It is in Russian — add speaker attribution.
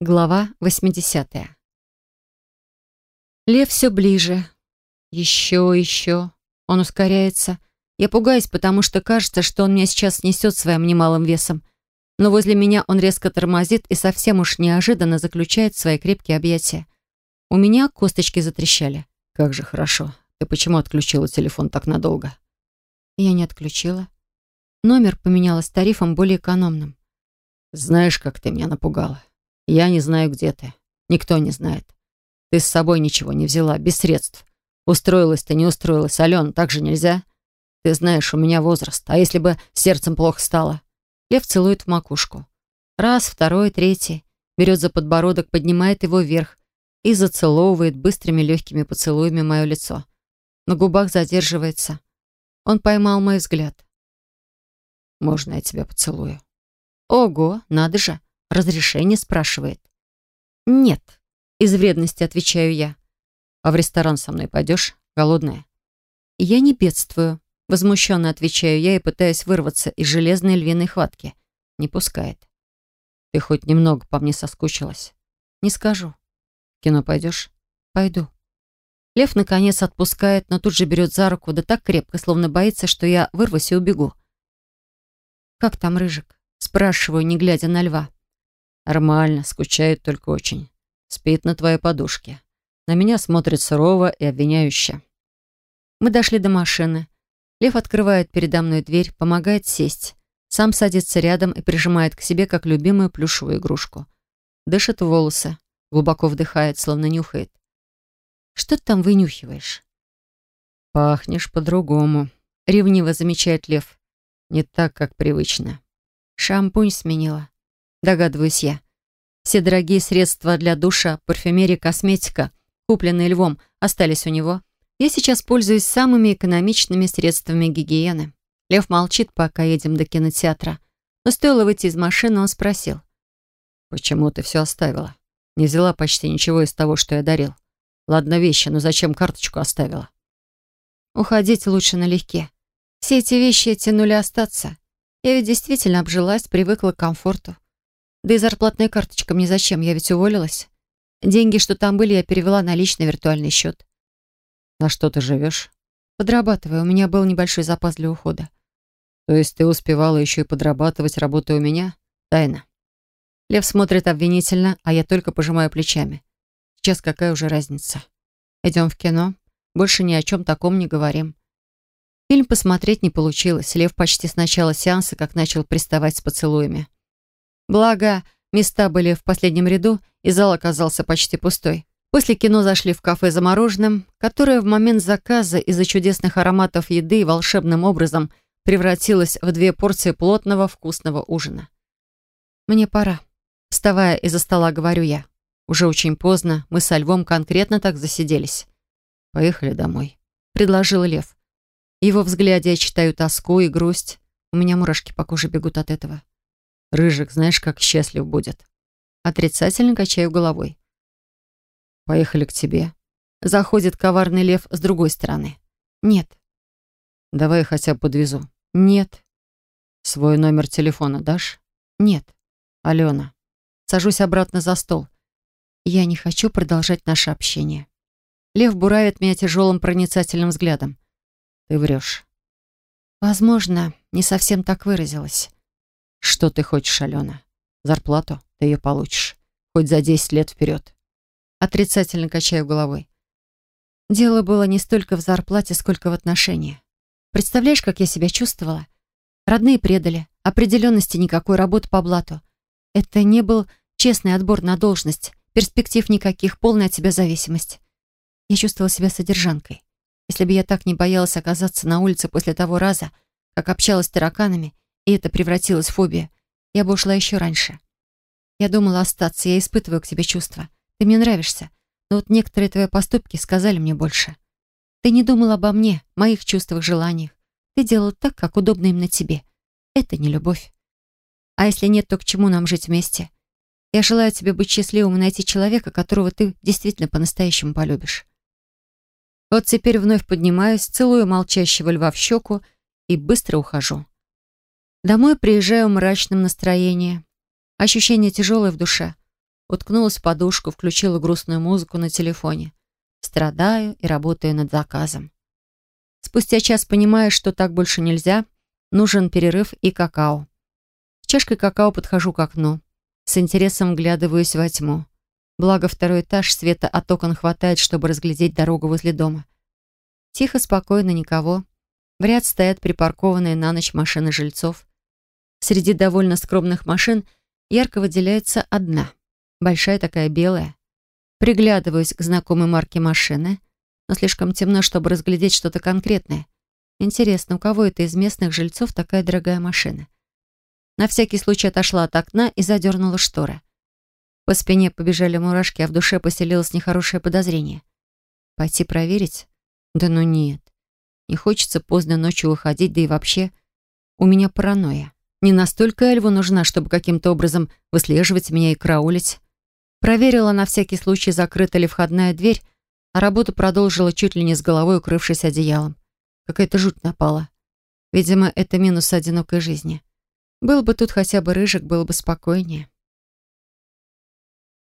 Speaker 1: Глава 80. Лев все ближе. Еще, еще. Он ускоряется. Я пугаюсь, потому что кажется, что он меня сейчас снесет своим немалым весом. Но возле меня он резко тормозит и совсем уж неожиданно заключает свои крепкие объятия. У меня косточки затрещали. «Как же хорошо. Ты почему отключила телефон так надолго?» Я не отключила. Номер поменяла с тарифом более экономным. «Знаешь, как ты меня напугала. Я не знаю, где ты. Никто не знает. Ты с собой ничего не взяла, без средств. Устроилась ты, не устроилась. Алена, так же нельзя? Ты знаешь, у меня возраст. А если бы сердцем плохо стало? Лев целует в макушку. Раз, второй, третий. Берет за подбородок, поднимает его вверх и зацеловывает быстрыми легкими поцелуями мое лицо. На губах задерживается. Он поймал мой взгляд. «Можно я тебя поцелую?» «Ого, надо же!» Разрешение спрашивает. «Нет», — из вредности отвечаю я. «А в ресторан со мной пойдешь? Голодная?» «Я не бедствую», — возмущенно отвечаю я и пытаюсь вырваться из железной львиной хватки. Не пускает. «Ты хоть немного по мне соскучилась?» «Не скажу». «В кино пойдешь?» «Пойду». Лев, наконец, отпускает, но тут же берет за руку, да так крепко, словно боится, что я вырвусь и убегу. «Как там Рыжик?» Спрашиваю, не глядя на льва. Нормально, скучает только очень. Спит на твоей подушке. На меня смотрит сурово и обвиняюще. Мы дошли до машины. Лев открывает передо мной дверь, помогает сесть. Сам садится рядом и прижимает к себе, как любимую плюшевую игрушку. Дышит волосы, глубоко вдыхает, словно нюхает. «Что ты там вынюхиваешь?» «Пахнешь по-другому», — ревниво замечает Лев. «Не так, как привычно». «Шампунь сменила», догадываюсь я. Все дорогие средства для душа, парфюмерия, косметика, купленные львом, остались у него. Я сейчас пользуюсь самыми экономичными средствами гигиены. Лев молчит, пока едем до кинотеатра. Но стоило выйти из машины, он спросил. «Почему ты все оставила? Не взяла почти ничего из того, что я дарил. Ладно, вещи, но зачем карточку оставила?» «Уходить лучше налегке. Все эти вещи тянули остаться. Я ведь действительно обжилась, привыкла к комфорту. Да и зарплатная карточка мне зачем? Я ведь уволилась. Деньги, что там были, я перевела на личный виртуальный счет. На что ты живешь? Подрабатываю. У меня был небольшой запас для ухода. То есть ты успевала еще и подрабатывать, работая у меня? Тайна. Лев смотрит обвинительно, а я только пожимаю плечами. Сейчас какая уже разница? Идем в кино. Больше ни о чем таком не говорим. Фильм посмотреть не получилось. Лев почти с начала сеанса как начал приставать с поцелуями. Благо, места были в последнем ряду, и зал оказался почти пустой. После кино зашли в кафе за мороженым, которое в момент заказа из-за чудесных ароматов еды волшебным образом превратилось в две порции плотного вкусного ужина. «Мне пора». Вставая из-за стола, говорю я. Уже очень поздно, мы со Львом конкретно так засиделись. «Поехали домой», — предложил Лев. Его взгляде я читаю тоску и грусть. У меня мурашки по коже бегут от этого. Рыжик, знаешь, как счастлив будет. Отрицательно качаю головой. Поехали к тебе. Заходит коварный лев с другой стороны. Нет. Давай я хотя бы подвезу. Нет. Свой номер телефона дашь? Нет. Алена. Сажусь обратно за стол. Я не хочу продолжать наше общение. Лев буравит меня тяжелым проницательным взглядом. Ты врешь. Возможно, не совсем так выразилась. Что ты хочешь, Алена? Зарплату? Ты ее получишь. Хоть за 10 лет вперед. Отрицательно качаю головой. Дело было не столько в зарплате, сколько в отношении. Представляешь, как я себя чувствовала? Родные предали. Определенности никакой, работы по блату. Это не был честный отбор на должность. Перспектив никаких, полная от себя зависимость. Я чувствовала себя содержанкой. Если бы я так не боялась оказаться на улице после того раза, как общалась с тараканами, и это превратилось в фобию, я бы ушла еще раньше. Я думала остаться, я испытываю к тебе чувства. Ты мне нравишься, но вот некоторые твои поступки сказали мне больше. Ты не думал обо мне, моих чувствах, желаниях. Ты делал так, как удобно именно тебе. Это не любовь. А если нет, то к чему нам жить вместе? Я желаю тебе быть счастливым и найти человека, которого ты действительно по-настоящему полюбишь. Вот теперь вновь поднимаюсь, целую молчащего льва в щеку и быстро ухожу. Домой приезжаю в мрачном настроении. Ощущение тяжелое в душе. Уткнулась в подушку, включила грустную музыку на телефоне. Страдаю и работаю над заказом. Спустя час понимаю, что так больше нельзя. Нужен перерыв и какао. С чашкой какао подхожу к окну. С интересом вглядываюсь во тьму. Благо, второй этаж света от окон хватает, чтобы разглядеть дорогу возле дома. Тихо, спокойно, никого. В ряд стоят припаркованные на ночь машины жильцов. Среди довольно скромных машин ярко выделяется одна. Большая такая белая. Приглядываюсь к знакомой марке машины, но слишком темно, чтобы разглядеть что-то конкретное. Интересно, у кого это из местных жильцов такая дорогая машина? На всякий случай отошла от окна и задернула шторы. По спине побежали мурашки, а в душе поселилось нехорошее подозрение. Пойти проверить? Да ну нет. Не хочется поздно ночью выходить, да и вообще у меня паранойя. Не настолько Эльву нужна, чтобы каким-то образом выслеживать меня и караулить. Проверила на всякий случай, закрыта ли входная дверь, а работу продолжила чуть ли не с головой, укрывшись одеялом. Какая-то жуть напала. Видимо, это минус одинокой жизни. Был бы тут хотя бы рыжик, было бы спокойнее.